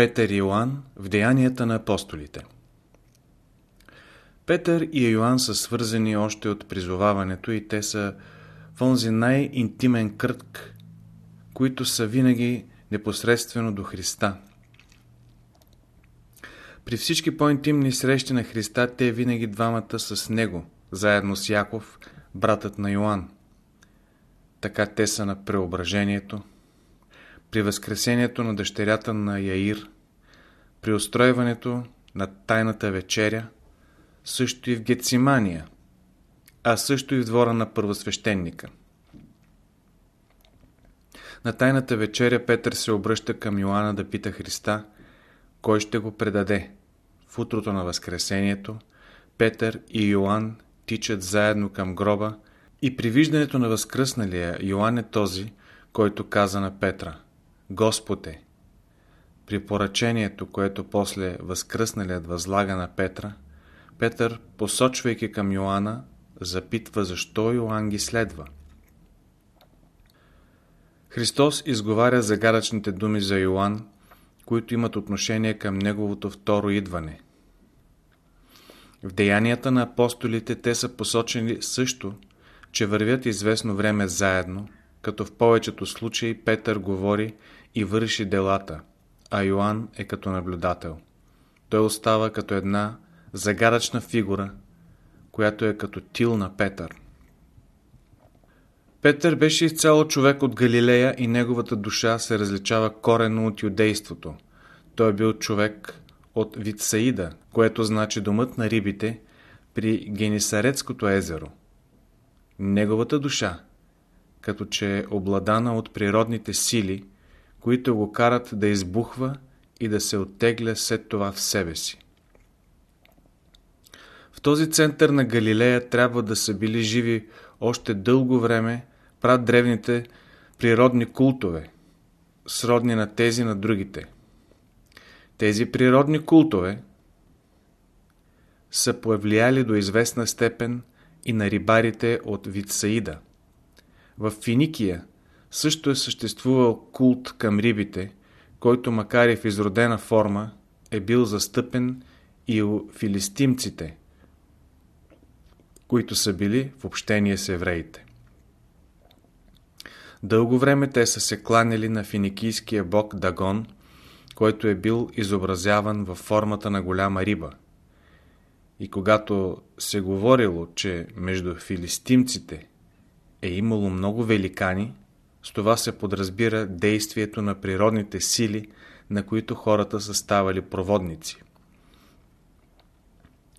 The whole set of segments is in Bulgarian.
Петър и Йоанн в Деянията на апостолите Петър и Йоанн са свързани още от призоваването и те са в онзи най-интимен кръг, които са винаги непосредствено до Христа. При всички по-интимни срещи на Христа те винаги двамата с Него, заедно с Яков, братът на Йоанн. Така те са на преображението, при възкресението на дъщерята на Яир, при устройването на тайната вечеря, също и в Гецимания, а също и в двора на първосвещеника. На тайната вечеря Петър се обръща към Йоанна да пита Христа, кой ще го предаде. В утрото на Възкресението Петър и Йоанн тичат заедно към гроба и при виждането на възкръсналия Йоанн е този, който каза на Петра – Господе, при поръчението, което после възкръсналият възлага на Петра, Петър, посочвайки към Йоанна, запитва защо Йоанн ги следва. Христос изговаря загадъчните думи за Йоанн, които имат отношение към неговото второ идване. В деянията на апостолите те са посочени също, че вървят известно време заедно, като в повечето случаи Петър говори и върши делата, а Йоанн е като наблюдател. Той остава като една загадъчна фигура, която е като тил на Петър. Петър беше изцяло човек от Галилея и неговата душа се различава корено от юдейството. Той е бил човек от Витсаида, което значи домът на рибите при Генисарецкото езеро. Неговата душа, като че е обладана от природните сили, които го карат да избухва и да се оттегля след това в себе си. В този център на Галилея трябва да са били живи още дълго време прад древните природни култове, сродни на тези на другите. Тези природни култове са повлияли до известна степен и на рибарите от Витсаида. В Финикия също е съществувал култ към рибите, който макар и в изродена форма е бил застъпен и у филистимците, които са били в общение с евреите. Дълго време те са се кланяли на финикийския бог Дагон, който е бил изобразяван във формата на голяма риба. И когато се говорило, че между филистимците е имало много великани, с това се подразбира действието на природните сили, на които хората са ставали проводници.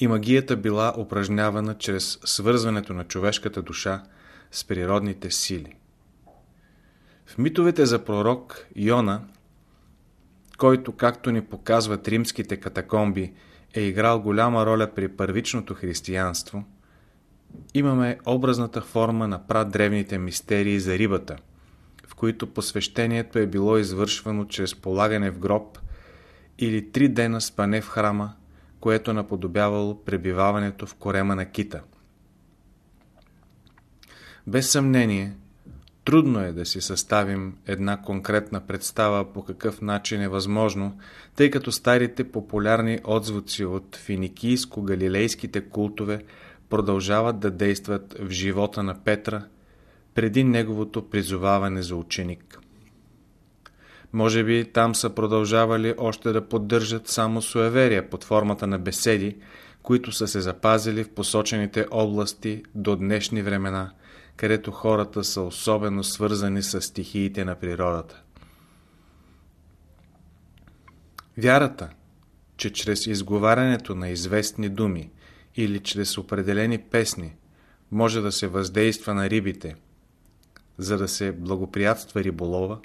И магията била упражнявана чрез свързването на човешката душа с природните сили. В митовете за пророк Йона, който, както ни показват римските катакомби, е играл голяма роля при първичното християнство, имаме образната форма на прадревните мистерии за рибата – които посвещението е било извършвано чрез полагане в гроб или три дена спане в храма, което наподобявало пребиваването в корема на кита. Без съмнение, трудно е да си съставим една конкретна представа по какъв начин е възможно, тъй като старите популярни отзвуци от финикийско-галилейските култове продължават да действат в живота на Петра – преди неговото призоваване за ученик. Може би там са продължавали още да поддържат само суеверия под формата на беседи, които са се запазили в посочените области до днешни времена, където хората са особено свързани с стихиите на природата. Вярата, че чрез изговарянето на известни думи или чрез определени песни може да се въздейства на рибите – за да се благоприятства риболова,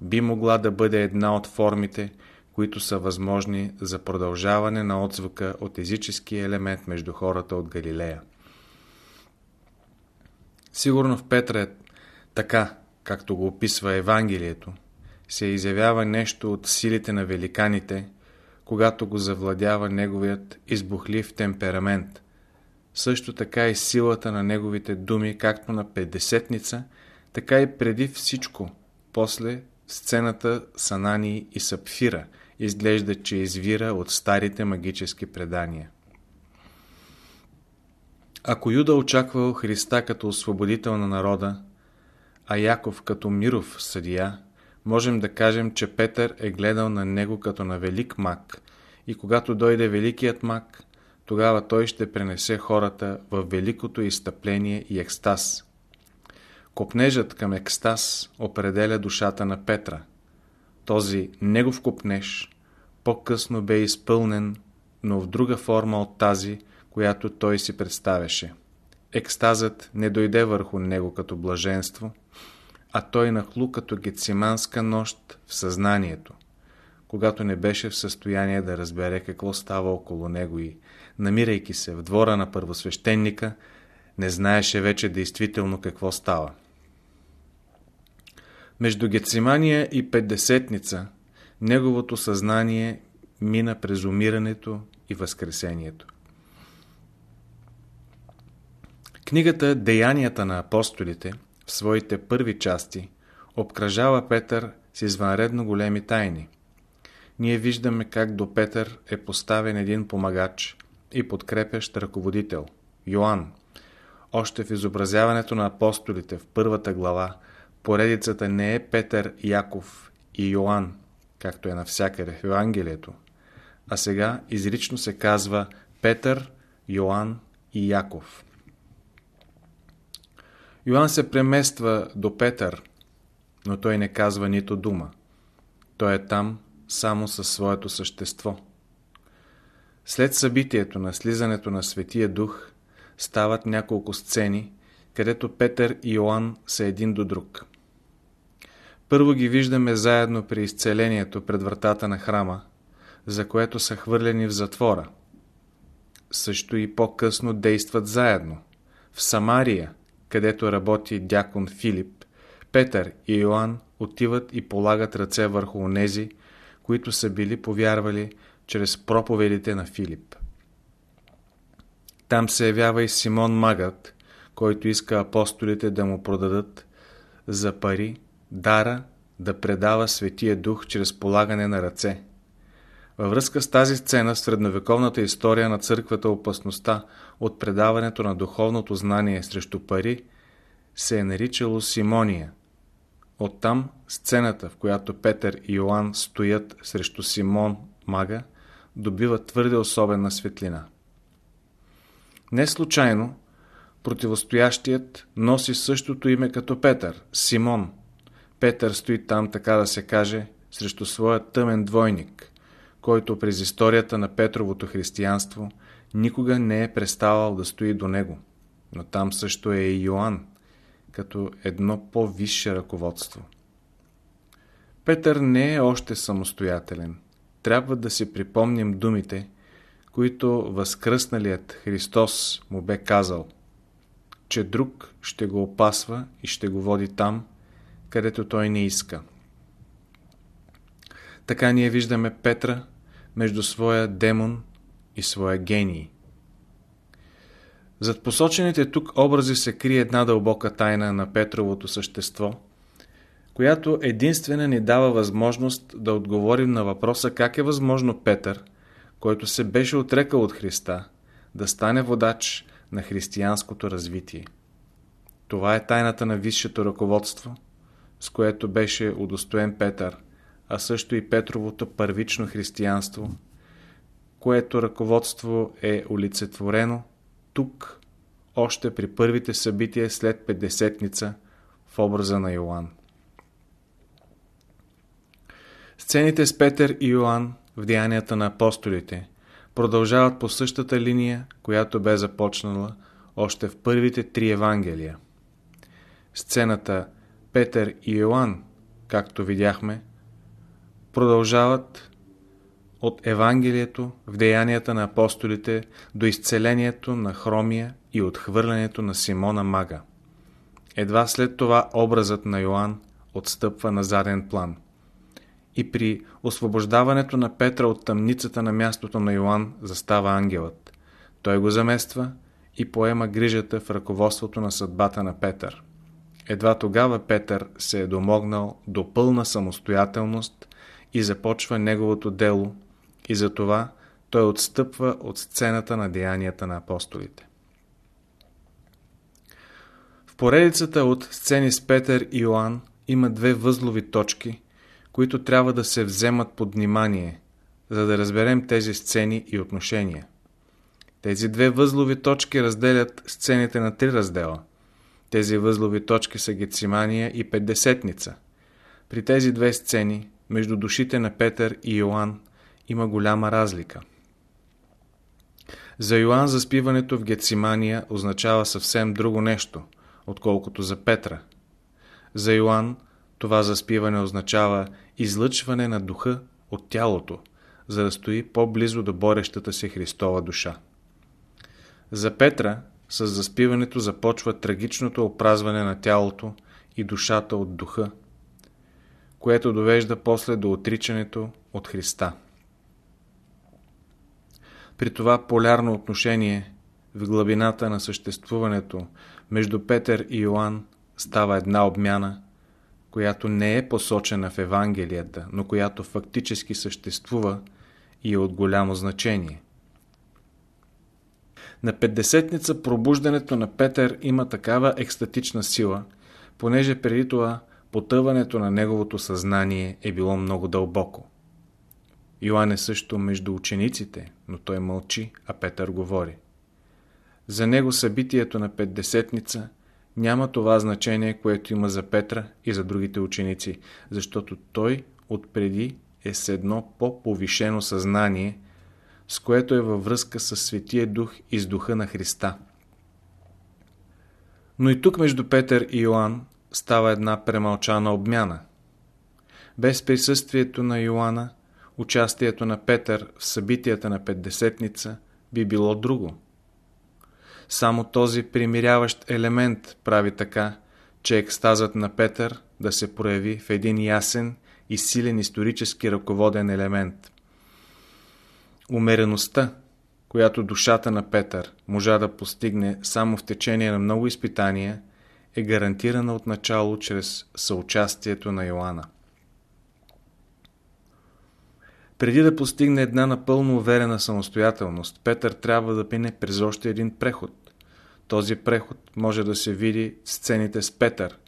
би могла да бъде една от формите, които са възможни за продължаване на отзвука от езическия елемент между хората от Галилея. Сигурно в Петра е така, както го описва Евангелието, се изявява нещо от силите на великаните, когато го завладява неговият избухлив темперамент. Също така и силата на неговите думи, както на Педесетница – така и преди всичко, после сцената с Анани и Сапфира изглежда, че извира от старите магически предания. Ако Юда очаквал Христа като освободител на народа, а Яков като миров съдия, можем да кажем, че Петър е гледал на него като на велик маг и когато дойде великият маг, тогава той ще пренесе хората в великото изтъпление и екстаз. Копнежът към екстаз определя душата на Петра. Този негов копнеж по-късно бе изпълнен, но в друга форма от тази, която той си представяше. Екстазът не дойде върху него като блаженство, а той нахлу като гециманска нощ в съзнанието, когато не беше в състояние да разбере какво става около него и, намирайки се в двора на първосвещеника, не знаеше вече действително какво става. Между Гецимания и Петдесетница неговото съзнание мина през умирането и възкресението. Книгата Деянията на апостолите в своите първи части обкръжава Петър с извънредно големи тайни. Ние виждаме как до Петър е поставен един помагач и подкрепящ ръководител – Йоанн. Още в изобразяването на апостолите в първата глава поредицата не е Петър, Яков и Йоанн, както е навсякъде в Евангелието, а сега изрично се казва Петър, Йоанн и Яков. Йоанн се премества до Петър, но той не казва нито дума. Той е там само със своето същество. След събитието на слизането на Светия Дух стават няколко сцени, където Петър и Йоанн са един до друг. Първо ги виждаме заедно при изцелението пред вратата на храма, за което са хвърлени в затвора. Също и по-късно действат заедно. В Самария, където работи дякон Филип, Петър и Йоанн отиват и полагат ръце върху онези, които са били повярвали чрез проповедите на Филип. Там се явява и Симон Магът, който иска апостолите да му продадат за пари дара да предава Светия Дух чрез полагане на ръце. Във връзка с тази сцена в средновековната история на църквата опасността от предаването на духовното знание срещу пари се е наричало Симония. Оттам сцената, в която Петър и Йоанн стоят срещу Симон мага, добива твърде особена светлина. Не случайно противостоящият носи същото име като Петър – Симон – Петър стои там, така да се каже, срещу своя тъмен двойник, който през историята на Петровото християнство никога не е преставал да стои до него. Но там също е и Йоанн, като едно по-висше ръководство. Петър не е още самостоятелен. Трябва да си припомним думите, които възкръсналият Христос му бе казал, че друг ще го опасва и ще го води там, където той не иска. Така ние виждаме Петра между своя демон и своя гений. Зад посочените тук образи се крие една дълбока тайна на Петровото същество, която единствена ни дава възможност да отговорим на въпроса как е възможно Петър, който се беше отрекал от Христа, да стане водач на християнското развитие. Това е тайната на висшето ръководство – с което беше удостоен Петър, а също и Петровото първично християнство, което ръководство е олицетворено тук, още при първите събития след Петдесетница в образа на Йоанн. Сцените с Петър и Йоанн в деянията на апостолите продължават по същата линия, която бе започнала още в първите три Евангелия. Сцената Петър и Йоанн, както видяхме, продължават от Евангелието в деянията на апостолите до изцелението на Хромия и отхвърлянето на Симона Мага. Едва след това образът на Йоанн отстъпва на заден план. И при освобождаването на Петра от тъмницата на мястото на Йоанн застава ангелът. Той го замества и поема грижата в ръководството на съдбата на Петър. Едва тогава Петър се е домогнал до пълна самостоятелност и започва неговото дело и затова той отстъпва от сцената на деянията на апостолите. В поредицата от сцени с Петър и Йоанн има две възлови точки, които трябва да се вземат под внимание, за да разберем тези сцени и отношения. Тези две възлови точки разделят сцените на три раздела. Тези възлови точки са Гецимания и Петдесетница. При тези две сцени, между душите на Петър и Йоанн, има голяма разлика. За Йоанн заспиването в Гецимания означава съвсем друго нещо, отколкото за Петра. За Йоанн това заспиване означава излъчване на духа от тялото, за да стои по-близо до борещата се Христова душа. За Петра с заспиването започва трагичното опразване на тялото и душата от духа, което довежда после до отричането от Христа. При това полярно отношение в главината на съществуването между Петър и Йоанн става една обмяна, която не е посочена в Евангелията, но която фактически съществува и е от голямо значение. На Петдесетница пробуждането на Петър има такава екстатична сила, понеже преди това потъването на неговото съзнание е било много дълбоко. Йоан е също между учениците, но той мълчи, а Петър говори. За него събитието на Петдесетница няма това значение, което има за Петра и за другите ученици, защото той отпреди е с едно по-повишено съзнание, с което е във връзка с Светия Дух и с Духа на Христа. Но и тук между Петър и Йоанн става една премълчана обмяна. Без присъствието на Йоанна, участието на Петър в събитията на Петдесетница би било друго. Само този примиряващ елемент прави така, че екстазът на Петър да се прояви в един ясен и силен исторически ръководен елемент. Умереността, която душата на Петър можа да постигне само в течение на много изпитания, е гарантирана от начало чрез съучастието на Йоанна. Преди да постигне една напълно уверена самостоятелност, Петър трябва да мине през още един преход. Този преход може да се види в сцените с Петър,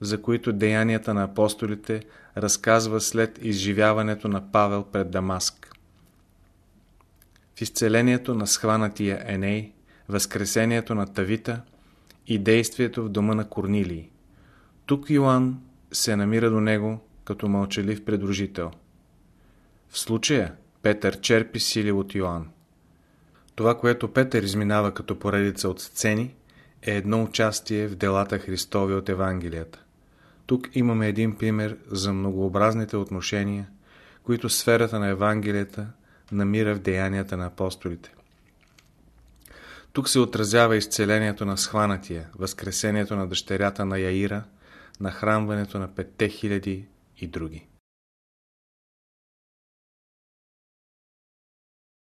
за които деянията на апостолите разказва след изживяването на Павел пред Дамаск. В изцелението на схванатия Еней, възкресението на Тавита и действието в дома на Корнилии. Тук Йоанн се намира до него като мълчалив предружител. В случая Петър черпи сили от Йоанн. Това, което Петър изминава като поредица от сцени, е едно участие в делата Христови от Евангелията. Тук имаме един пример за многообразните отношения, които сферата на Евангелията намира в деянията на апостолите. Тук се отразява изцелението на схванатия, възкресението на дъщерята на Яира, нахранването на петте хиляди и други.